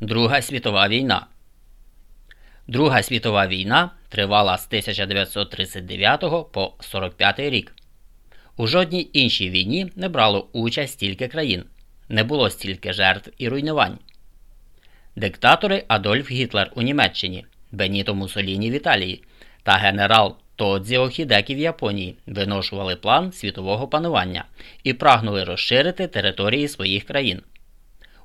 Друга світова війна. Друга світова війна тривала з 1939 по 45 рік. У жодній іншій війні не брало участь стільки країн, не було стільки жертв і руйнувань. Диктатори Адольф Гітлер у Німеччині, Беніто Муссоліні в Італії та генерал Тодзіо Хідекі в Японії виношували план світового панування і прагнули розширити території своїх країн.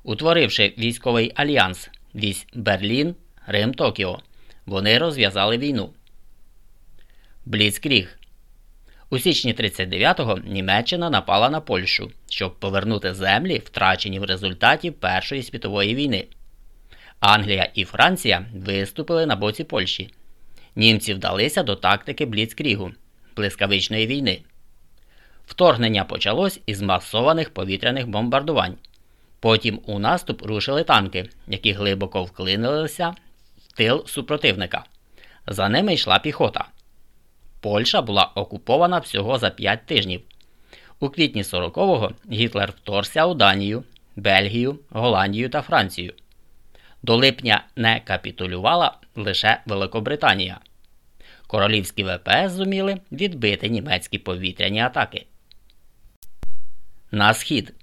Утворивши військовий альянс вісь Берлін, Рим Токіо, вони розв'язали війну. Бліцкріг у січні 39-го Німеччина напала на Польщу, щоб повернути землі, втрачені в результаті Першої світової війни. Англія і Франція виступили на боці Польщі. Німці вдалися до тактики Бліцкрігу блискавичної війни. Вторгнення почалось із масованих повітряних бомбардувань. Потім у наступ рушили танки, які глибоко вклинилися в тил супротивника. За ними йшла піхота. Польща була окупована всього за 5 тижнів. У квітні 40-го Гітлер вторгся у Данію, Бельгію, Голландію та Францію. До липня не капітулювала лише Великобританія. Королівські ВПС зуміли відбити німецькі повітряні атаки. На схід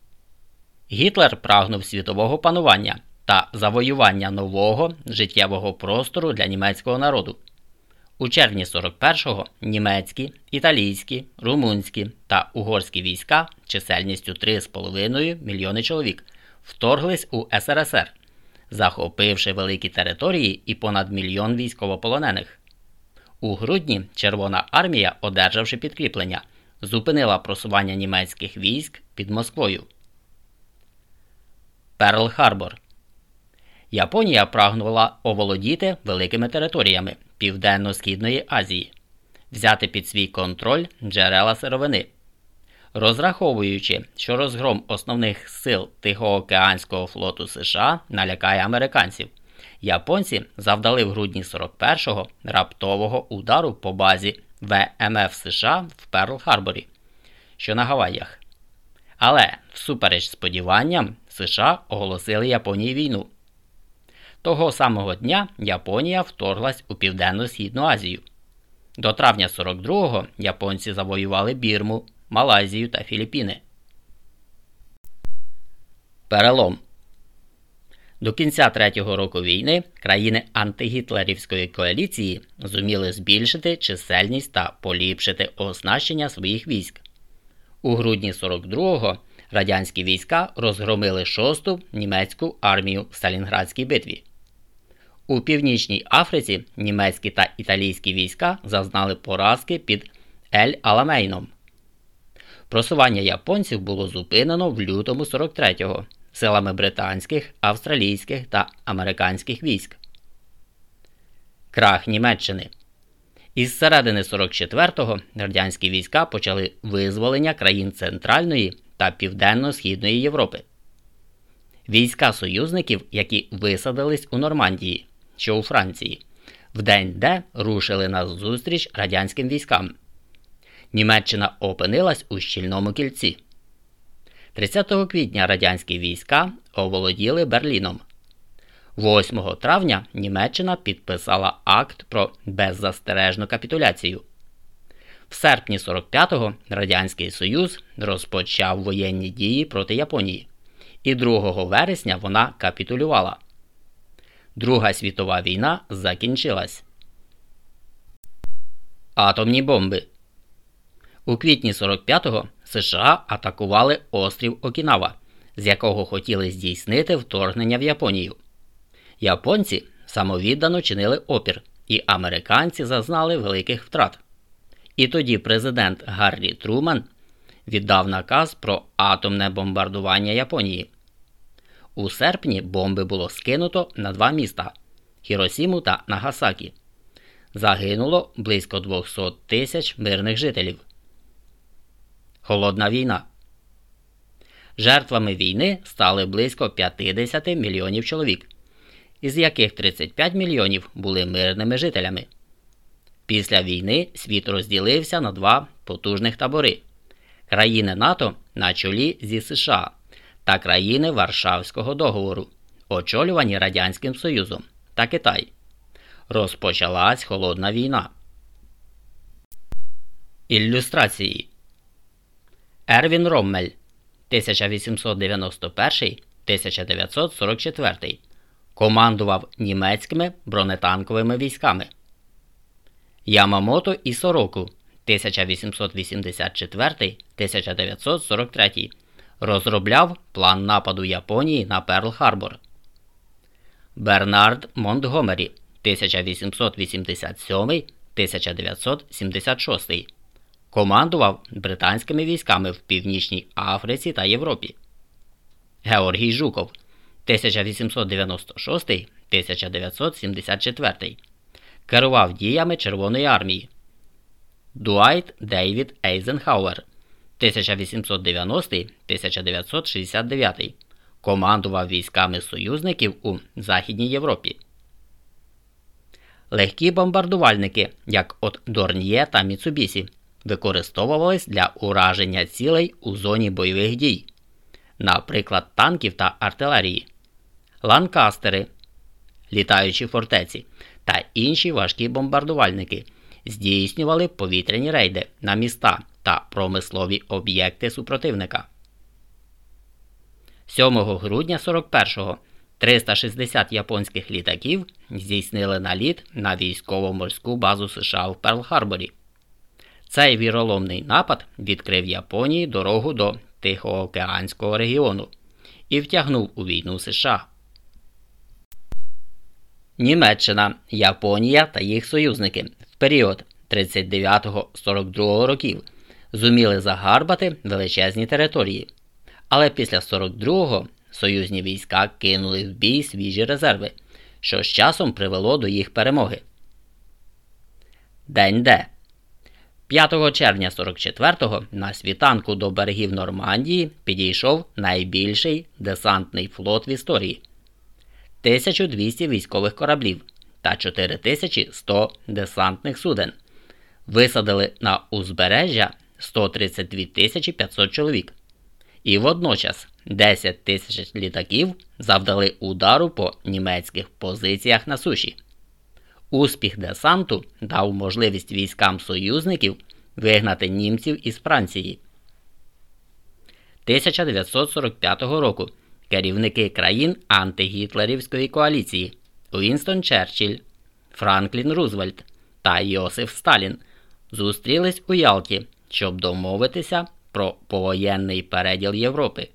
Гітлер прагнув світового панування та завоювання нового життєвого простору для німецького народу. У червні 41-го німецькі, італійські, румунські та угорські війська чисельністю 3,5 мільйони чоловік вторглись у СРСР, захопивши великі території і понад мільйон військовополонених. У грудні Червона армія, одержавши підкріплення, зупинила просування німецьких військ під Москвою. Перл Харбор. Японія прагнула оволодіти великими територіями Південно-Східної Азії, взяти під свій контроль джерела сировини. Розраховуючи, що розгром основних сил Тихоокеанського флоту США налякає американців, японці завдали в грудні 41-го раптового удару по базі ВМФ США в Перл Харборі, що на Гаваях. Але, всупереч сподіванням, США оголосили Японії війну. Того самого дня Японія вторглась у Південно-Східну Азію. До травня 42-го японці завоювали Бірму, Малайзію та Філіппіни. Перелом до кінця третього року війни країни антигітлерівської коаліції зуміли збільшити чисельність та поліпшити оснащення своїх військ. У грудні 42-го радянські війська розгромили шосту німецьку армію в Сталінградській битві. У Північній Африці німецькі та італійські війська зазнали поразки під Ель Аламейном. Просування японців було зупинено в лютому 43-го силами британських, австралійських та американських військ. Крах Німеччини. Із середини 44-го радянські війська почали визволення країн Центральної та Південно-Східної Європи. Війська союзників, які висадились у Нормандії, що у Франції, в день Д рушили на зустріч радянським військам. Німеччина опинилась у щільному кільці. 30 квітня радянські війська оволоділи Берліном. 8 травня Німеччина підписала акт про беззастережну капітуляцію. В серпні 45-го Радянський Союз розпочав воєнні дії проти Японії, і 2 вересня вона капітулювала. Друга світова війна закінчилась. Атомні бомби. У квітні 45-го США атакували острів Окінава, з якого хотіли здійснити вторгнення в Японію. Японці самовіддано чинили опір, і американці зазнали великих втрат. І тоді президент Гаррі Труман віддав наказ про атомне бомбардування Японії. У серпні бомби було скинуто на два міста Хіросіму та Нагасакі. Загинуло близько 200 тисяч мирних жителів. Холодна війна. Жертвами війни стали близько 50 мільйонів чоловік, із яких 35 мільйонів були мирними жителями. Після війни світ розділився на два потужних табори країни НАТО на чолі зі США та країни Варшавського договору очолювані Радянським Союзом та Китай. Розпочалась Холодна війна. Ілюстрації Ервін Роммель 1891-1944 командував німецькими бронетанковими військами. Ямамото і Сороку 1884-1943 розробляв план нападу Японії на Перл Харбор. Бернард Монтгомері 1887-1976 командував британськими військами в Північній Африці та Європі. Георгій Жуков 1896-1974 керував діями Червоної армії. Дуайт Дейвід Ейзенхауер 1890-1969 командував військами союзників у Західній Європі. Легкі бомбардувальники, як от Дорньє та Міцубісі, використовувались для ураження цілей у зоні бойових дій, наприклад, танків та артилерії, ланкастери, літаючі фортеці та інші важкі бомбардувальники здійснювали повітряні рейди на міста та промислові об'єкти супротивника. 7 грудня 41-го 360 японських літаків здійснили наліт на військово-морську базу США в Перл-Харборі. Цей віроломний напад відкрив Японії дорогу до Тихоокеанського регіону і втягнув у війну США. Німеччина, Японія та їх союзники в період 39-42 років зуміли загарбати величезні території. Але після 42-го союзні війська кинули в бій свіжі резерви, що з часом привело до їх перемоги. День Д. 5 червня 44-го на світанку до берегів Нормандії підійшов найбільший десантний флот в історії 1200 військових кораблів та 4100 десантних суден. Висадили на узбережжя 132 500 чоловік. І водночас 10 тисяч літаків завдали удару по німецьких позиціях на суші. Успіх десанту дав можливість військам союзників вигнати німців із Франції. 1945 року керівники країн антигітлерівської коаліції Уінстон Черчилль, Франклін Рузвельт та Йосиф Сталін зустрілись у Ялті, щоб домовитися про повоєнний переділ Європи.